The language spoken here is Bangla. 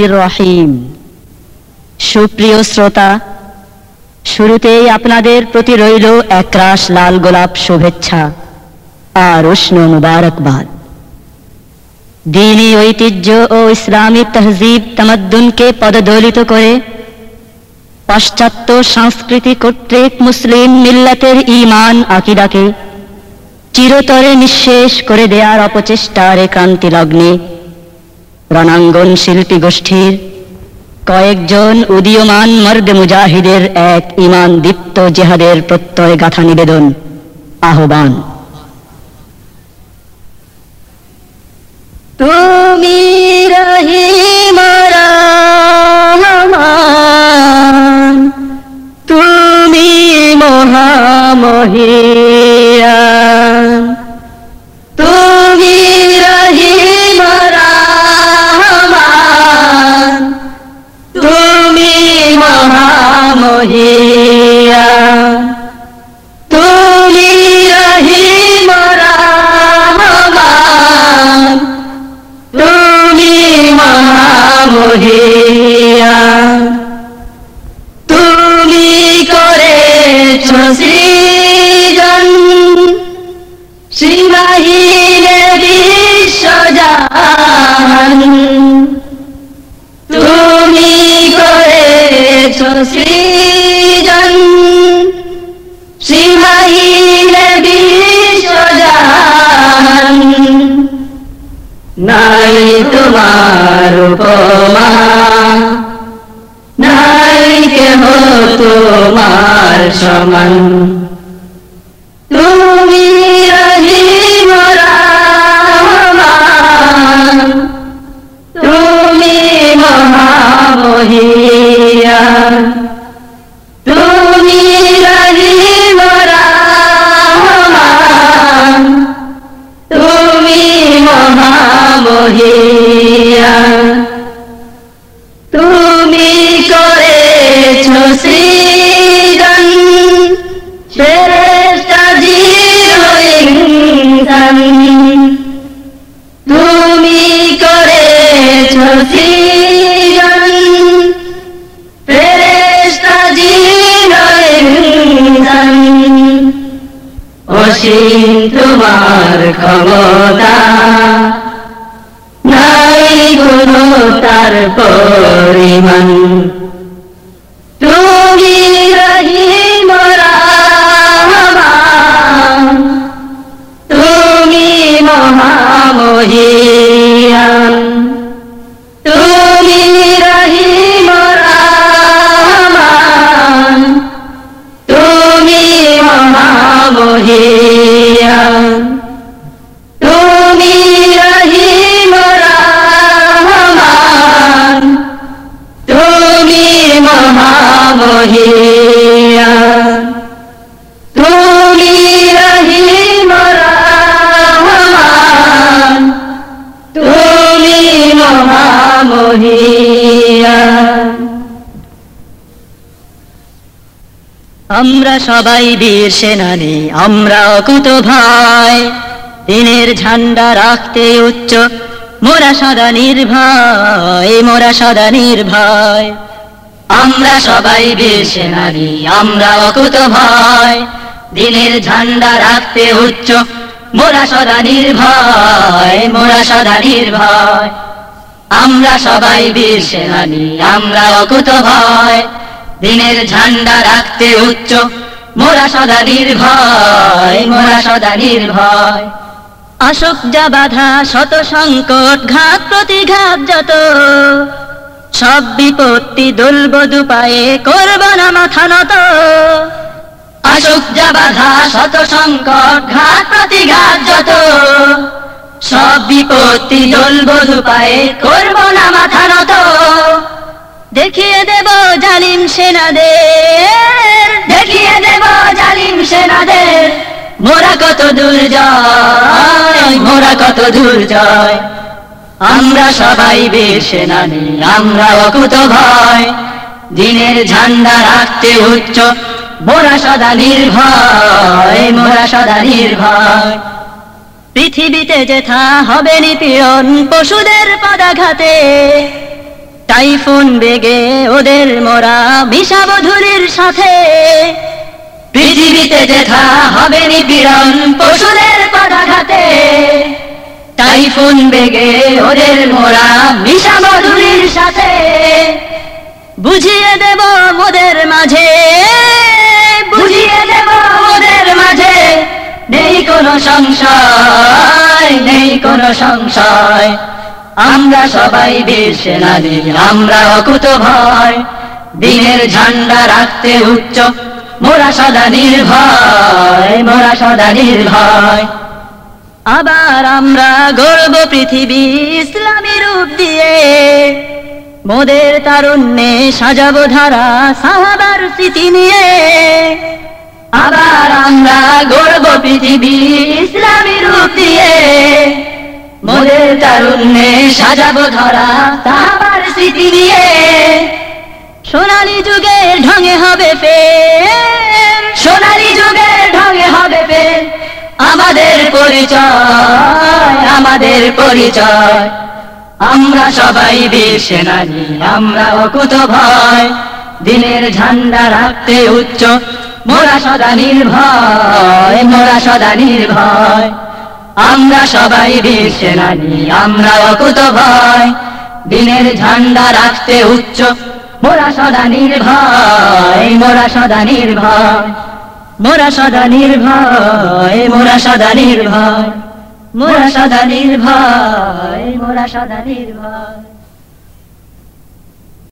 রহিম। সুপ্রিয় শ্রোতা, শুরুতেই আপনাদের প্রতি রইল একরাশ লাল গোলাপ শুভেচ্ছা আর উষ্ণ মুবারকবাদ। দিনী ঐতিহ্য ও ইসলামী তহজিব তামাদ্দুনকে পদদলিত করে পাশ্চাত্য সংস্কৃতি কর্তৃক মুসলিম মিল্লাতের ইমান আকিদাকে চিরতরে নিঃশেষ করে দেয়ার অপচেষ্টার একান্তি লগ্নে রণাঙ্গন শিল্পী গোষ্ঠীর কয়েকজন উদীয়মান মর্দে মুজাহিদের এক ইমান দীপ্ত জেহাদের প্রত্যয় গাথা নিবেদন। আহ্বান। তুমি রহমান, তুমি মহামহিয়ান মহামহিয়ান তুমি রহিম রহমান তুমি মহামহিয়ান তুমি করেছ সৃজন। সীমাহীনে বিশ্বজান তুমি করেছ সৃজন। নাই তোমার উপমা নাই কেহ তোমার সমান। অসীম তোমার ক্ষমতা নাই কোনো তার পরিমাণ। আমরা সবাই বীর সেনানি, আমরা অকুত ভাই? দিনের ঝান্ডা রাখতে উচ্চ, মোরা সদা নির্ভয়, মোরা সদা নির্ভয়। আমরা সবাই বীর সেনানি, আমরা অকুত ভয় দিনের ঝান্ডা রাখতে উচ্চ, মোরা সদা নির্ভয়, মোরা সদা নির্ভয়। আমরা সবাই বীর সেনানি, আমরা অকুত ভয় দিনের ঝান্ডা রাখতে উচ্চ। মোরা সদা নির্ভয়, মোরা সদা নির্ভয়। আসুক যা বাধা, শত সংকট, ঘাত প্রতিঘাত যত। সব বিপত্তি দুলবধু পায়ে করব না মাথা নত। আসুক যা বাধা, শত সংকট, ঘাত প্রতিঘাত যত। সব বিপত্তি দুলবধু পায়ে করব না মাথা নত। দেখিয়ে দেব জালিম সেনাদের। দেখিয়ে দেব জালিম সেনাদের। মোরা কত দূর যায় মোরা কত দূর যায় আমরা সবাই বীর সেনানি, আমরা অকুত ভয়। দিনের ঝান্ডা রাখতে উচ্চ, মোরা সদা নির্ভয়, মোরা সদা নির্ভয়। পৃথিবীতে যেথা হবে নিপীড়ন, পশুদের পদাঘাতে টাইফুন বেগে ওদের মোরা বিষাবধূলির সাথে। পৃথিবীতে যেথা হবে নিপীড়ন পশুদের পদাঘাতে। টাইফুন বেগে ওদের মোরা বিষাবধূলির সাথে। বুঝিয়ে দেব মোদের মাঝে। বুঝিয়ে দেব মোদের মাঝে। নেই কোনো সংশয়, নেই কোনো সংশয়। আমরা সবাই বীর সেনানি আমরা অকুত ভয়। দিনের ঝান্ডা রাখতে উচ্চ, মোরা সদা নির্ভয়, মোরা সদা নির্ভয়। আবার আমরা গর্ব পৃথিবী ইসলামী রূপ দিয়ে। মোদের তারুণ্যে সাজাবো ধারা সাহাবার স্মৃতি নিয়ে। আবার আমরা গর্ব পৃথিবী ইসলামী রূপ দিয়ে। তারুণ্যে সাজাবো ধরা সাহাবার স্মৃতি নিয়ে। সোনালী যুগের ঢঙে হবে সোনালী যুগের ঢঙে হবে আমাদের পরিচয় আমাদের পরিচয়। আমরা সবাই বীর সেনানি আমরা অকুত ভয়। দিনের ঝান্ডা রাখতে উচ্চ মোরা সদা নির্ভয় মোরা সদা নির্ভয়। আমরা সবাই বীর সেনানি, আমরা অকুত ভয়। দিনের ঝান্ডা রাখতে উচ্চ, মোরা সদা নির্ভয়, মোরা সদা নির্ভয়। মোরা সদা নির্ভয়, মোরা সদা নির্ভয়। মোরা সদা নির্ভয়, মোরা সদা নির্ভয়।